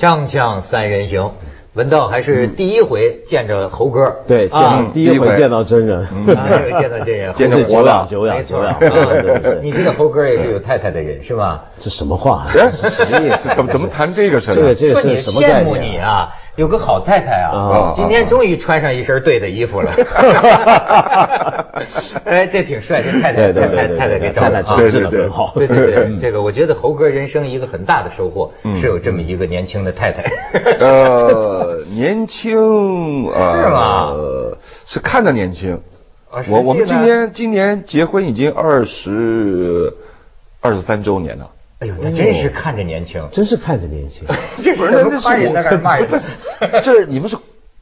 锵锵三人行，文道还是第一回见着猴哥，对，见啊，第一回见到真人，还 有见到真人，真是久仰久仰没错久仰，啊真的是你知道猴哥也是有太太的人是吧？这什么话？哎，什么意思？怎么怎么谈这个事儿呢？这个这个说你是什么羡慕？你啊，有个好太太啊啊，今天终于穿上一身对的衣服了。哎，这挺帅，这太太太太对对对对太太给找的啊太太整治的很好。对对对，这个我觉得猴哥人生一个很大的收获嗯是有这么一个年轻的太太。呃，年轻，呃，是吗是看着年轻。啊我我们今年今年结婚已经二十二十三周年了。哎呦，那真是看着年轻。真是看着年轻。这不是，那是骂人？这是你们是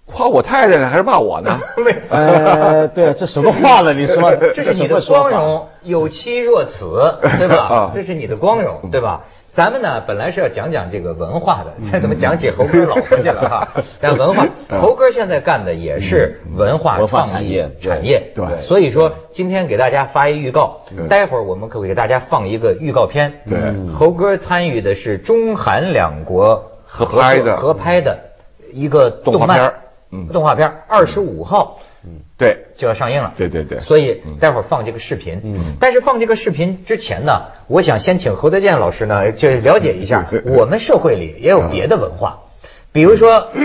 夸我太太呢，还是骂我呢？呃，对，这什么话呢？你说，这是你的光荣，有妻若此，对吧啊？这是你的光荣，对吧？咱们呢，本来是要讲讲这个文化的，这怎么讲起猴哥老婆去了哈？但文化，猴哥现在干的也是文化创意产业产业，对。所以说今天给大家发一预告，待会儿我们可会给大家放一个预告片。对。猴哥参与的是中韩两国合拍的合拍的一个动画片动画片二十五号。对，就要上映了。对对对。所以待会儿放这个视频。嗯。但是放这个视频之前呢，我想先请侯德健老师呢，就了解一下我们社会里也有别的文化，比如说。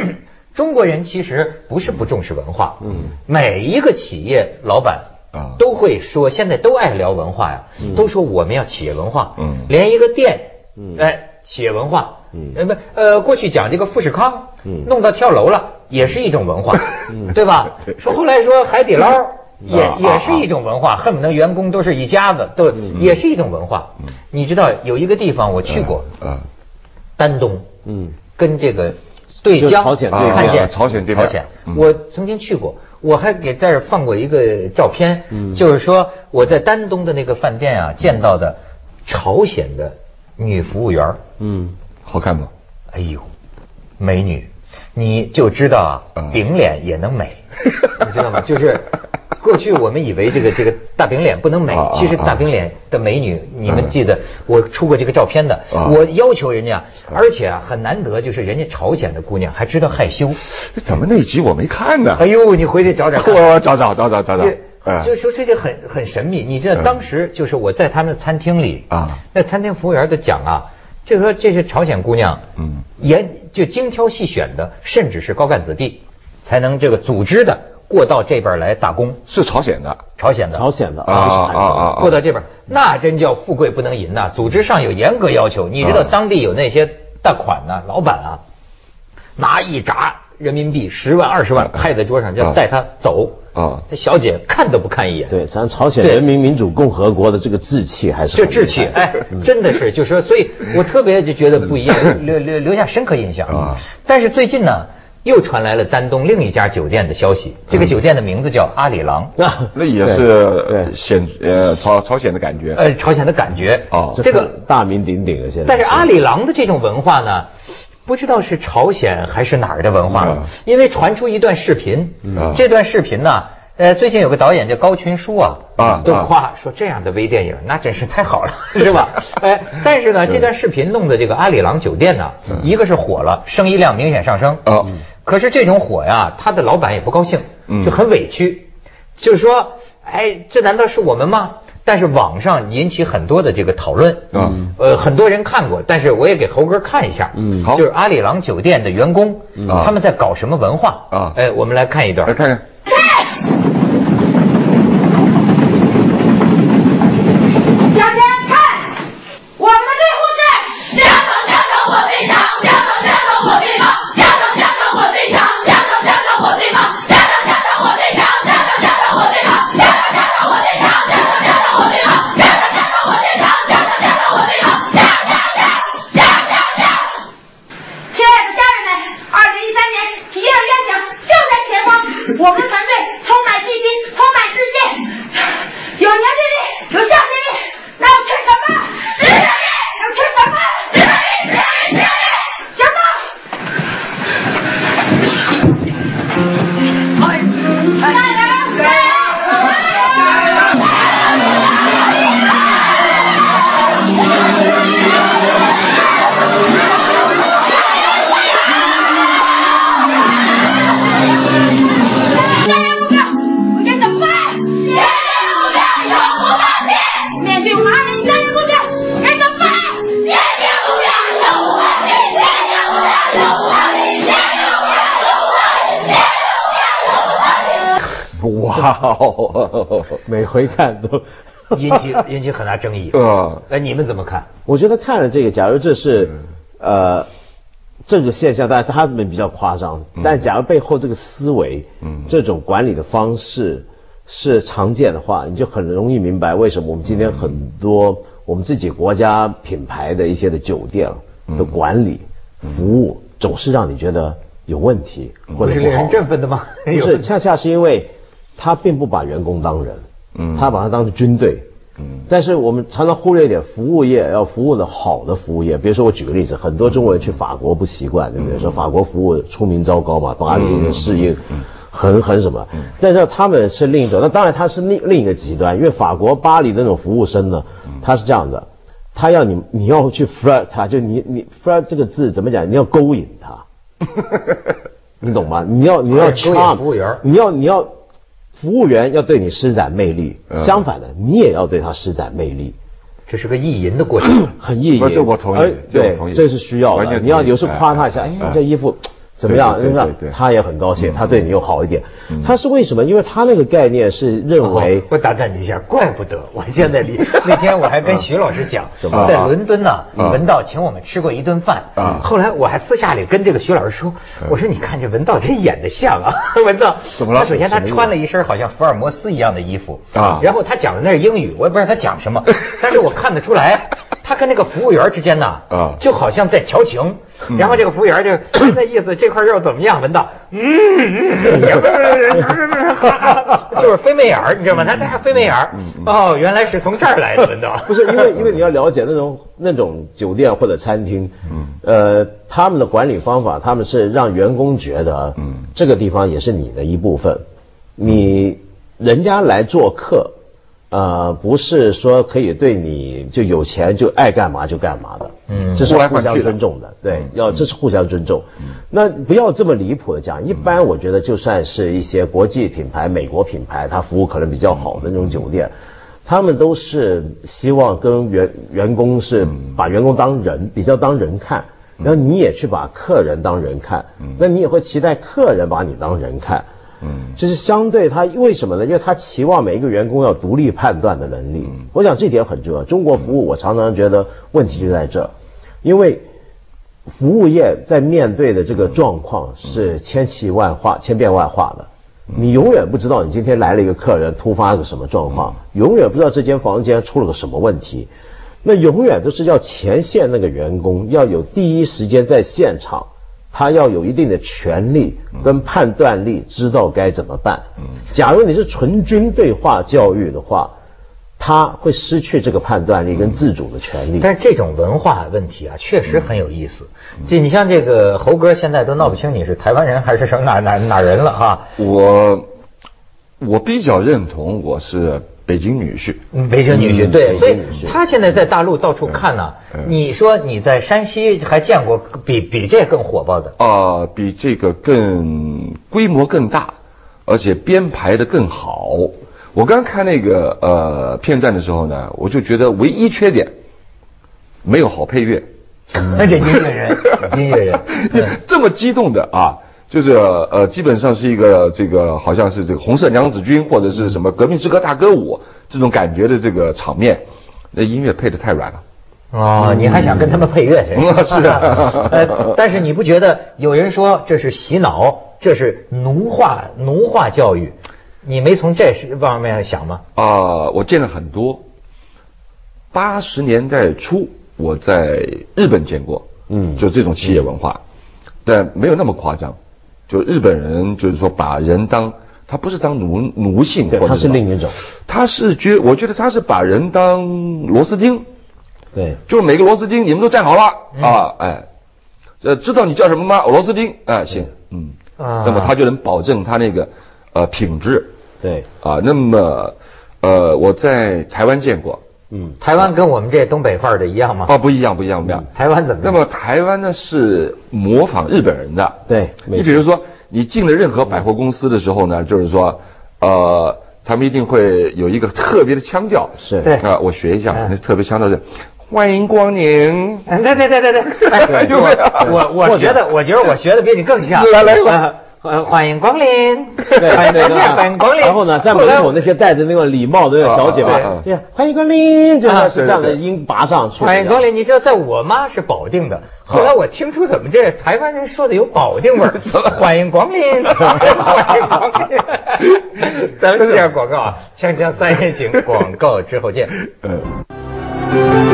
中国人其实不是不重视文化，嗯，每一个企业老板啊。都会说，现在都爱聊文化呀，都说我们要企业文化，嗯。连一个店，嗯。哎，企业文化，嗯。呃不呃，过去讲这个富士康，嗯。弄到跳楼了，也是一种文化，对吧？说后来说海底捞。也啊也是一种文化，恨不得员工都是一家子，都也是一种文化。你知道有一个地方我去过，嗯，丹东，嗯，跟这个对就江朝鲜对面看见啊朝鲜对面朝鲜。嗯，我曾经去过，我还给在这儿放过一个照片，嗯。就是说我在丹东的那个饭店啊见到的朝鲜的女服务员，嗯，好看吗？哎呦，美女，你就知道啊嗯，饼脸也能美，你知道吗？就是 过去我们以为这个这个大饼脸不能美其实大饼脸的美女，你们记得我出过这个照片的，啊我要求人家，而且啊很难得，就是人家朝鲜的姑娘还知道害羞。怎么那集我没看呢？哎呦，你回去找找看。我找找找找找找就说这就很很神秘。你知道嗯当时就是我在他们的餐厅里啊，那餐厅服务员都讲啊，就说这是朝鲜姑娘，嗯，严就精挑细选的，甚至是高干子弟，才能这个组织的过到这边来打工。是朝鲜的。朝鲜的，朝鲜的啊不是啊啊！过到这边，那真叫富贵不能淫呐！组织上有严格要求。你知道啊当地有那些大款呐、老板啊，拿一拃人民币十万二十万拍在桌上，就要带他走。啊这小姐看都不看一眼。对，咱朝鲜人民民主共和国的这个志气还是这志气，哎，真的是，就是说，所以我特别就觉得不一样，留留留下深刻印象啊。但是最近呢，又传来了丹东另一家酒店的消息，这个酒店的名字叫阿里郎，那那也是对显呃朝朝鲜的感觉。呃，朝鲜的感觉。哦这个，大名鼎鼎的现在。但是阿里郎的这种文化呢？不知道是朝鲜还是哪儿的文化了，因为传出一段视频嗯，这段视频呢，呃，最近有个导演叫高群书啊，啊都夸说这样的微电影那真是太好了，是吧？哎，但是呢，这段视频弄的这个阿里郎酒店呢，一个是火了，生意量明显上升，啊可是这种火呀，他的老板也不高兴，嗯。就很委屈，就是说，哎，这难道是我们吗？但是网上引起很多的这个讨论，嗯。呃，很多人看过，但是我也给猴哥看一下，嗯。好。就是阿里郎酒店的员工，嗯。他们在搞什么文化？啊。哎，我们来看一段。来。看看。好，每回看都。引起引起很大争议。嗯，哎，你们怎么看？我觉得看了这个，假如这是呃这个现象，当然他们比较夸张，但假如背后这个思维，嗯这种管理的方式是常见的话，你就很容易明白为什么我们今天很多我们自己国家品牌的一些的酒店的管理服务，总是让你觉得有问题或者不好不是令人。振奋的吗？不是，恰恰是因为他并不把员工当人，嗯他把他当成军队，嗯但是我们常常忽略一点，服务业要服务的好的服务业，比如说我举个例子，很多中国人去法国不习惯，对不对？说法国服务出名糟糕嘛，巴黎的适应很很什么，但是他们是另一种，那当然他是另另一个极端，因为法国巴黎的那种服务生呢，他是这样的，他要你你要去 flirt 他，就你你 flirt 这个字怎么讲？你要勾引他。你懂吗？你要你要哎勾引 charm 服务员你要你要服务员要对你施展魅力，嗯相反的，你也要对他施展魅力，这是个意淫的过程。很意淫。不这我同意对，这是需要的。你要有时候夸他一下，哎这衣服怎么样？对对对对对。他也很高兴，他对你又好一点。嗯。他是为什么？因为他那个概念是认为哦我打断你一下，怪不得我现在离 那天我还跟徐老师讲，在伦敦呢，啊文道请我们吃过一顿饭。啊后来我还私下里跟这个徐老师说，我说你看这文道真演的像啊，文道。怎么了？他首先他穿了一身好像福尔摩斯一样的衣服啊。然后他讲的那是英语，我也不知道他讲什么，但是我看得出来。他跟那个服务员之间呢，啊。就好像在调情，然后这个服务员就 那意思，这块肉怎么样？闻道，嗯，就是飞媚眼儿，你知道吗？他他是飞媚眼儿，哦，原来是从这儿来的，闻道。不是因为因为你要了解那种那种酒店或者餐厅，嗯，呃，他们的管理方法，他们是让员工觉得，嗯嗯，这个地方也是你的一部分，你人家来做客，呃，不是说可以对你就有钱就爱干嘛就干嘛的，嗯这是互相尊重的，对，要这是互相尊重。那不要这么离谱的讲，一般我觉得就算是一些国际品牌、美国品牌，它服务可能比较好的那种酒店。他们都是希望跟员员工是把员工当人，比较当人看，然后你也去把客人当人看，那你也会期待客人把你当人看。嗯这是相对他为什么呢？因为他期望每一个员工要独立判断的能力。我想这点很重要。中国服务我常常觉得问题就在这，因为服务业在面对的这个状况是千奇万化、千变万化的。你永远不知道你今天来了一个客人，突发个什么状况，永远不知道这间房间出了个什么问题。那永远都是要前线那个员工要有第一时间在现场，他要有一定的权利跟判断力，知道该怎么办。假如你是纯军队化教育的话，他会失去这个判断力跟自主的权利。但是这种文化问题啊，确实很有意思。这你像这个猴哥，现在都闹不清你是台湾人还是什么哪哪哪人了哈。我我比较认同我是北京女婿，嗯北京女婿，嗯对，所以他现在在大陆到处看呢、嗯你说你在山西还见过比比这更火爆的？啊、比这个更规模更大，而且编排的更好。我刚看那个呃片段的时候呢，我就觉得唯一缺点没有好配乐。而且音乐人，音乐人，嗯这么激动的啊，就是呃，基本上是一个这个好像是这个红色娘子军或者是什么革命之歌大歌舞这种感觉的这个场面，那音乐配的太软了。哦，你还想跟他们配乐去？嗯是啊 呃，但是你不觉得有人说这是洗脑，这是奴化奴化教育？你没从这方面想吗？啊、我见了很多。八十年代初，我在日本见过，嗯就这种企业文化，但没有那么夸张。就日本人就是说把人当他不是当奴奴性，对，他是另一种。他是觉，我觉得他是把人当螺丝钉，对，就是每个螺丝钉你们都站好了、啊，哎，呃，知道你叫什么吗？螺丝钉，哎，行，嗯，啊。那么他就能保证他那个呃品质。对，啊。那么呃，我在台湾见过，嗯，台湾跟我们这东北范儿的一样吗？哦，不一样，不一样，不一样。台湾怎么样？那么台湾呢是模仿日本人的，对你比如说，你进了任何百货公司的时候呢，就是说，呃，他们一定会有一个特别的腔调，是对啊，我学一下，特别腔调是欢迎光临。哎对对对对对，我我我学的，我觉得我学的比你更像。来来来啊欢欢迎光临，对欢迎光临。然后呢，在门口那些戴着那个礼帽的那个小姐呀，欢迎光临，就啊是是这样的音拔上去。欢迎光临，你知道，在我妈是保定的，后来我听出怎么这台湾人说的有保定味儿，欢迎光临，欢迎光临。咱们这下广告啊，锵锵三人行，广告之后见。嗯。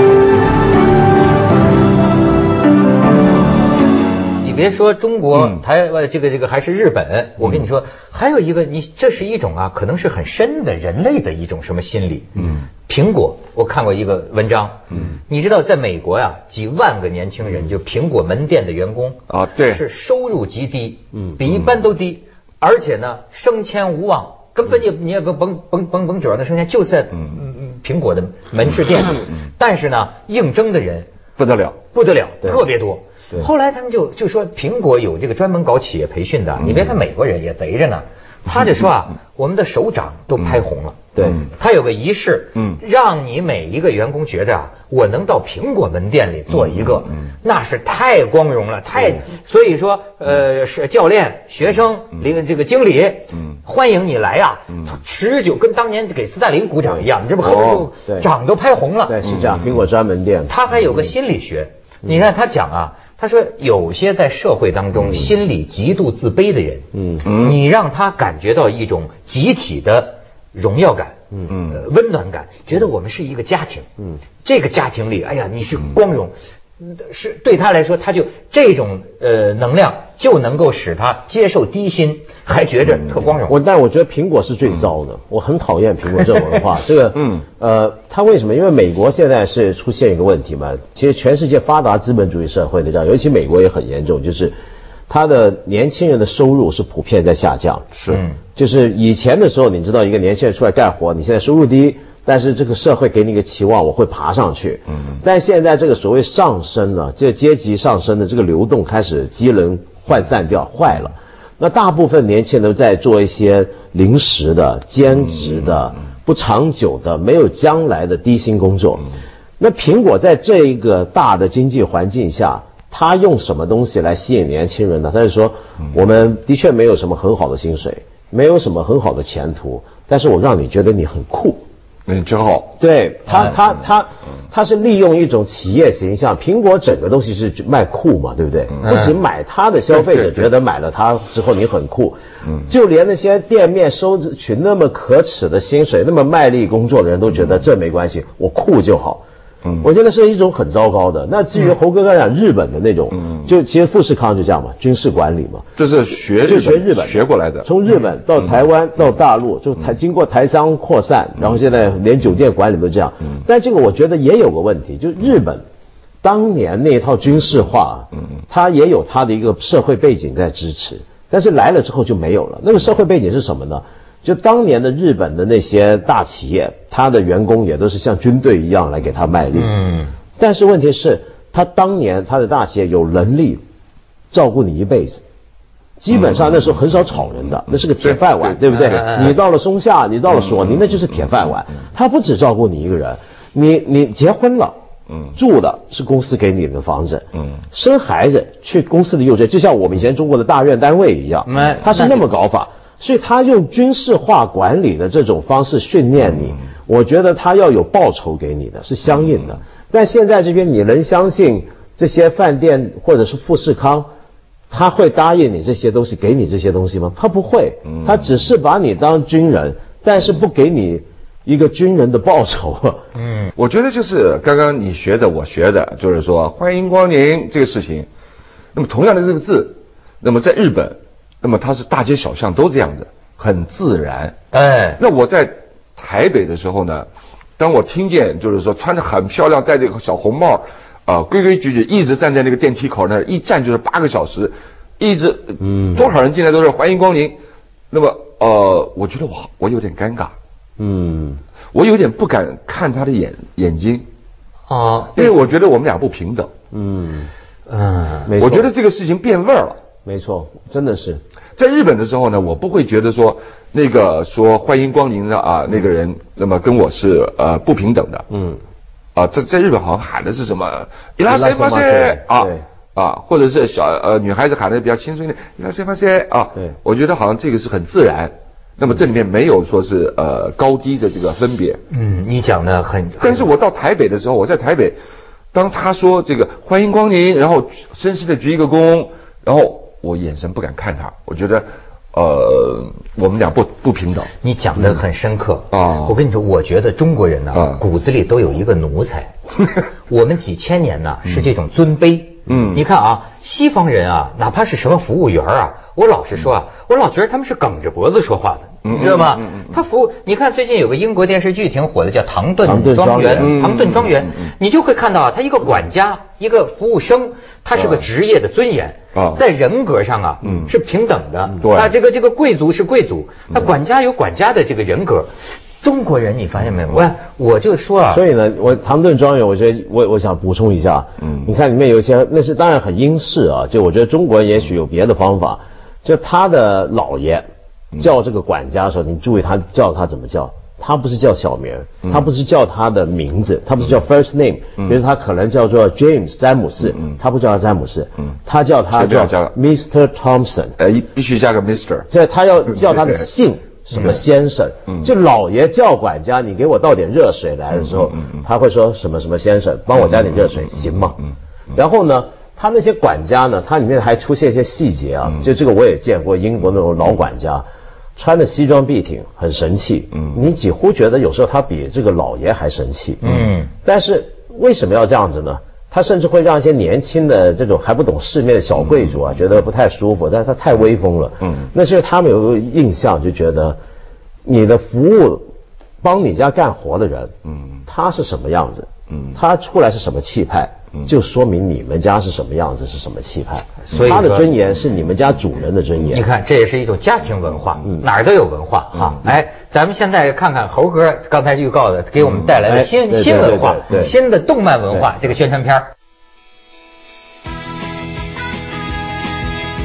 别说中国、嗯。台湾这个这个还是日本，我跟你说，还有一个你这是一种啊，可能是很深的人类的一种什么心理。嗯，苹果我看过一个文章，嗯，你知道在美国呀、几万个年轻人就苹果门店的员工啊对。是收入极低，嗯。比一般都低，而且呢升迁无望。根本也你也不甭甭甭甭指望他升迁，就在嗯。嗯苹果的门市店里，但是呢应征的人不得了，不得了，特别多。后来他们就就说苹果有这个专门搞企业培训的，你别看美国人也贼着呢，他就说啊，我们的手掌都拍红了。对。嗯。他有个仪式，嗯。让你每一个员工觉着啊，我能到苹果门店里做一个，那是太光荣了，太，所以说，呃，是教练、学生、领这个经理，嗯。欢迎你来呀，持久跟当年给斯大林鼓掌一样，你这不恨不哦得对。掌都拍红了，对，是这样，苹果专门店。他还有个心理学，你看他讲啊，他说有些在社会当中心里极度自卑的人，嗯。嗯。你让他感觉到一种集体的荣耀感，嗯。呃温暖感，觉得我们是一个家庭，嗯，这个家庭里，哎呀，你是光荣。是对他来说，他就这种呃能量就能够使他接受低薪，还觉着特光荣。我但我觉得苹果是最糟的，我很讨厌苹果这种文化。这个，嗯呃，他为什么？因为美国现在是出现一个问题嘛，其实全世界发达资本主义社会的这样，尤其美国也很严重，就是他的年轻人的收入是普遍在下降。是嗯就是以前的时候，你知道一个年轻人出来干活，你现在收入低，但是这个社会给你一个期望，我会爬上去。嗯，但现在这个所谓上升呢，这个阶级上升的这个流动开始机能涣散掉，坏了。那大部分年轻人都在做一些临时的、兼职的、不长久的、没有将来的低薪工作。那苹果在这一个大的经济环境下，它用什么东西来吸引年轻人呢？他就说，我们的确没有什么很好的薪水，没有什么很好的前途，但是我让你觉得你很酷。嗯，真好，对他，他他他是利用一种企业形象，苹果整个东西是卖酷嘛，对不对？不仅买它的消费者觉得买了它之后你很酷，就连那些店面收取那么可耻的薪水、那么卖力工作的人都觉得这没关系，我酷就好。嗯。我觉得是一种很糟糕的。那至于猴哥刚才讲日本的那种，嗯。就其实富士康就这样嘛，军事管理嘛，就是学就本学日本学过来的，从日本到台湾到大陆，就台经过台商扩散，然后现在连酒店管理都这样。但这个我觉得也有个问题，就日本当年那一套军事化，嗯。它也有它的一个社会背景在支持，但是来了之后就没有了。那个社会背景是什么呢？就当年的日本的那些大企业，他的员工也都是像军队一样来给他卖力。嗯，但是问题是，他当年他的大企业有能力照顾你一辈子。基本上那时候很少炒人的，那是个铁饭碗，对。不对？你到了松下，你到了索尼，那就是铁饭碗。他不只照顾你一个人，你你结婚了，嗯。住的是公司给你的房子，嗯。生孩子去公司的幼稚园，就像我们以前中国的大院单位一样嗯，他是那么搞法，所以他用军事化管理的这种方式训练你，我觉得他要有报酬给你的，是相应的。但现在这边你能相信这些饭店或者是富士康？他会答应你这些东西，给你这些东西吗？他不会，他只是把你当军人，但是不给你一个军人的报酬。嗯，我觉得就是刚刚你学的，我学的，就是说欢迎光临这个事情。那么同样的这个字，那么在日本，那么它是大街小巷都这样的，很自然。哎，那我在台北的时候呢，当我听见就是说穿着很漂亮，戴着个小红帽，啊、规规矩矩一直站在那个电梯口那儿，一站就是八个小时，一直，嗯多少人进来都是欢迎光临。那么呃，我觉得我我有点尴尬，嗯，我有点不敢看他的眼眼睛，啊，因为我觉得我们俩不平等。嗯，嗯，我觉得这个事情变味儿了。没错，真的是，在日本的时候呢，我不会觉得说那个说欢迎光临的啊那个人，那么跟我是呃不平等的。嗯，啊，在在日本好像喊的是什么“伊拉塞马马塞塞”啊，啊，或者是小呃女孩子喊的比较轻松一点，你看谁发谁啊？对我觉得好像这个是很自然。那么这里面没有说是呃高低的这个分别。嗯，你讲的很，但是我到台北的时候，我在台北，当他说这个欢迎光临，然后绅士的鞠一个躬，然后我眼神不敢看他，我觉得，呃，我们俩不不平等。你讲的很深刻啊我跟你说，我觉得中国人呢、啊骨子里都有一个奴才。我们几千年呢是这种尊卑。嗯。你看啊，西方人啊，哪怕是什么服务员啊，我老实说啊，我老觉得他们是梗着脖子说话的，嗯你知道吗？他服务，你看最近有个英国电视剧挺火的，叫《唐顿庄园》，嗯唐顿庄园你就会看到啊，他一个管家，一个服务生，他是个啊职业的尊严啊，在人格上啊嗯。是平等的。对。那，这个这个贵族是贵族，他管家有管家的这个人格。中国人你发现没有？我我就说啊，所以呢，我唐顿庄园，我觉得我我想补充一下，嗯嗯，你看里面有一些，那是当然很英式啊，就我觉得中国人也许有别的方法，就他的姥爷叫这个管家的时候，你注意他叫他怎么叫，他不是叫小名，他不是叫他的名字，他不是叫 first name，比如他可能叫做 James 詹姆斯，他不叫他詹姆斯，他叫他叫 Mr. Thompson，呃，一必须加个 Mister。这他要叫他的 姓什么先生，就老爷叫管家，你给我倒点热水来的时候，他会说什么什么先生，帮我加点热水，行吗？然后呢，他那些管家呢，他里面还出现一些细节啊，就这个我也见过，英国那种老管家。穿的西装笔挺，很神气。嗯，你几乎觉得有时候他比这个老爷还神气。嗯，但是为什么要这样子呢？他甚至会让一些年轻的这种还不懂世面的小贵族啊，觉得不太舒服，但是他太威风了。嗯。那是因为他们有个印象，就觉得你的服务帮你家干活的人，嗯。他是什么样子，嗯。他出来是什么气派，就说明你们家是什么样子，是什么气派。所以他的尊严是你们家主人的尊严。你看，这也是一种家庭文化，哪儿都有文化哈。哎，咱们现在看看猴哥刚才预告的，给我们带来的哎新新文化新的动漫文化这个宣传片儿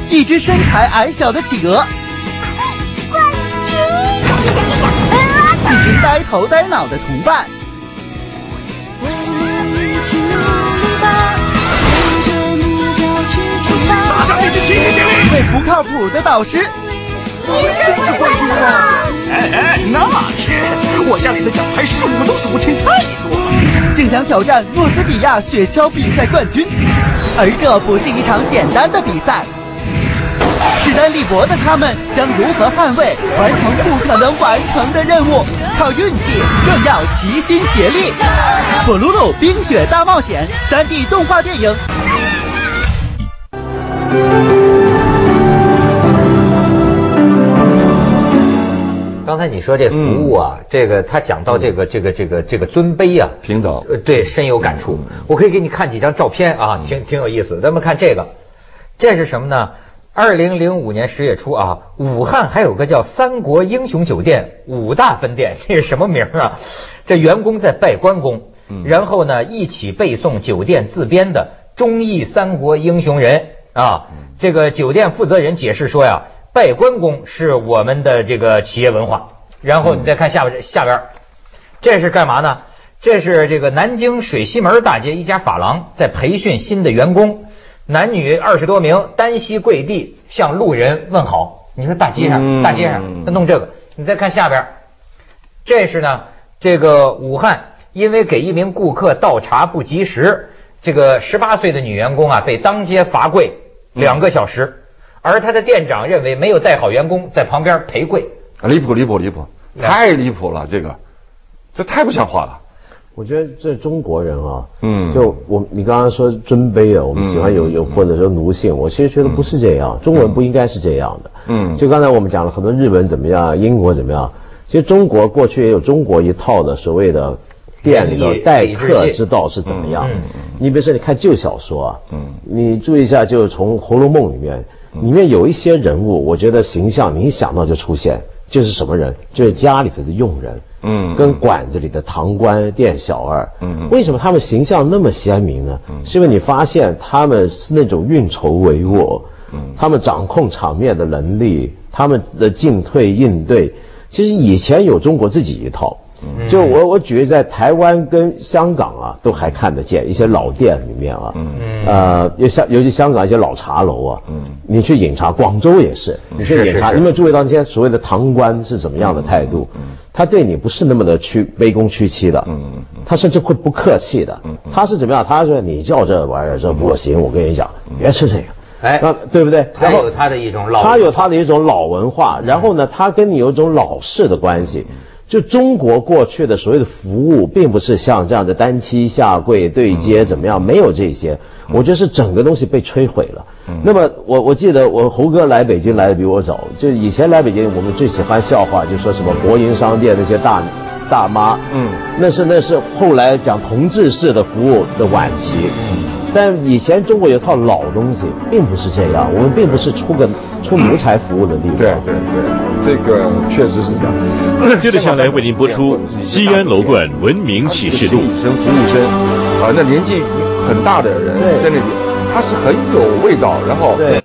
一只身材矮小的企鹅，冠军！一只呆头呆脑的同伴，发。一位不靠谱的导师，你真是冠军吗？哎哎，那是我家里的奖牌数都数不清，太多了。竟想挑战诺斯比亚雪橇比赛冠军，而这不是一场简单的比赛。势单力薄的他们将如何捍卫完成不可能完成的任务？靠运气，更要齐心协力。《火鲁鲁冰雪大冒险》3D 动画电影刚才你说这服务啊，这个他讲到这个这个这个这个尊卑啊，平等呃，对，深有感触。我可以给你看几张照片啊，挺挺有意思。咱们看这个，这是什么呢？二零零五年十月初啊，武汉还有个叫三国英雄酒店五大分店，这是什么名啊？这员工在拜关公，然后呢一起背诵酒店自编的忠义三国英雄人啊。这个酒店负责人解释说呀，拜关公是我们的这个企业文化。然后你再看下边下边，这是干嘛呢？这是这个南京水西门大街一家发廊在培训新的员工，男女二十多名，单膝跪地向路人问好。你说大街上，嗯大街上他弄这个，你再看下边，这是呢，这个武汉因为给一名顾客倒茶不及时，这个十八岁的女员工啊被当街罚跪两个小时，而他的店长认为没有带好员工，在旁边陪跪。离谱离谱离谱，太离谱了，这个，这太不像话了。我觉得这中国人啊，嗯就我你刚刚说尊卑啊，我们喜欢有有或者说奴性，我其实觉得不是这样，中国人不应该是这样的。嗯就刚才我们讲了很多日本怎么样，英国怎么样，其实中国过去也有中国一套的所谓的店里头待客之道是怎么样？嗯。你比如说你看旧小说啊，嗯。你注意一下，就是从《红楼梦》里面，里面有一些人物，我觉得形象你一想到就出现，就是什么人，就是家里头的佣人。嗯跟馆子里的堂官、店小二，嗯为什么他们形象那么鲜明呢？是因为你发现他们是那种运筹帷幄，他们掌控场面的能力，他们的进退应对，其实以前有中国自己一套，就我我举例在台湾跟香港啊，都还看得见一些老店里面啊，嗯。呃，尤香尤其香港一些老茶楼啊，嗯。你去饮茶，广州也是，你去饮茶，有没有注意到那些所谓的堂官是怎么样的态度？他对你不是那么的屈卑躬屈膝的，嗯嗯。他甚至会不客气的，他是怎么样？他说你叫这玩意儿这不行，我跟你讲，别吃这个，哎。那对不对？他有他的一种老他有他的一种老文化，然后呢，他跟你有一种老式的关系。就中国过去的所谓的服务，并不是像这样的单膝下跪对接怎么样，没有这些。我觉得是整个东西被摧毁了。那么我我记得我猴哥来北京来的比我早，就以前来北京我们最喜欢笑话，就说什么国营商店那些大大妈，嗯那是那是后来讲同志式的服务的晚期。但以前中国有套老东西，并不是这样，我们并不是出个出奴才服务的地方。对对对，这个确实是这样。接着下来为您播出西安楼冠文明启示录。生服务生，啊，那年纪很大的人在那里，他是很有味道，然后对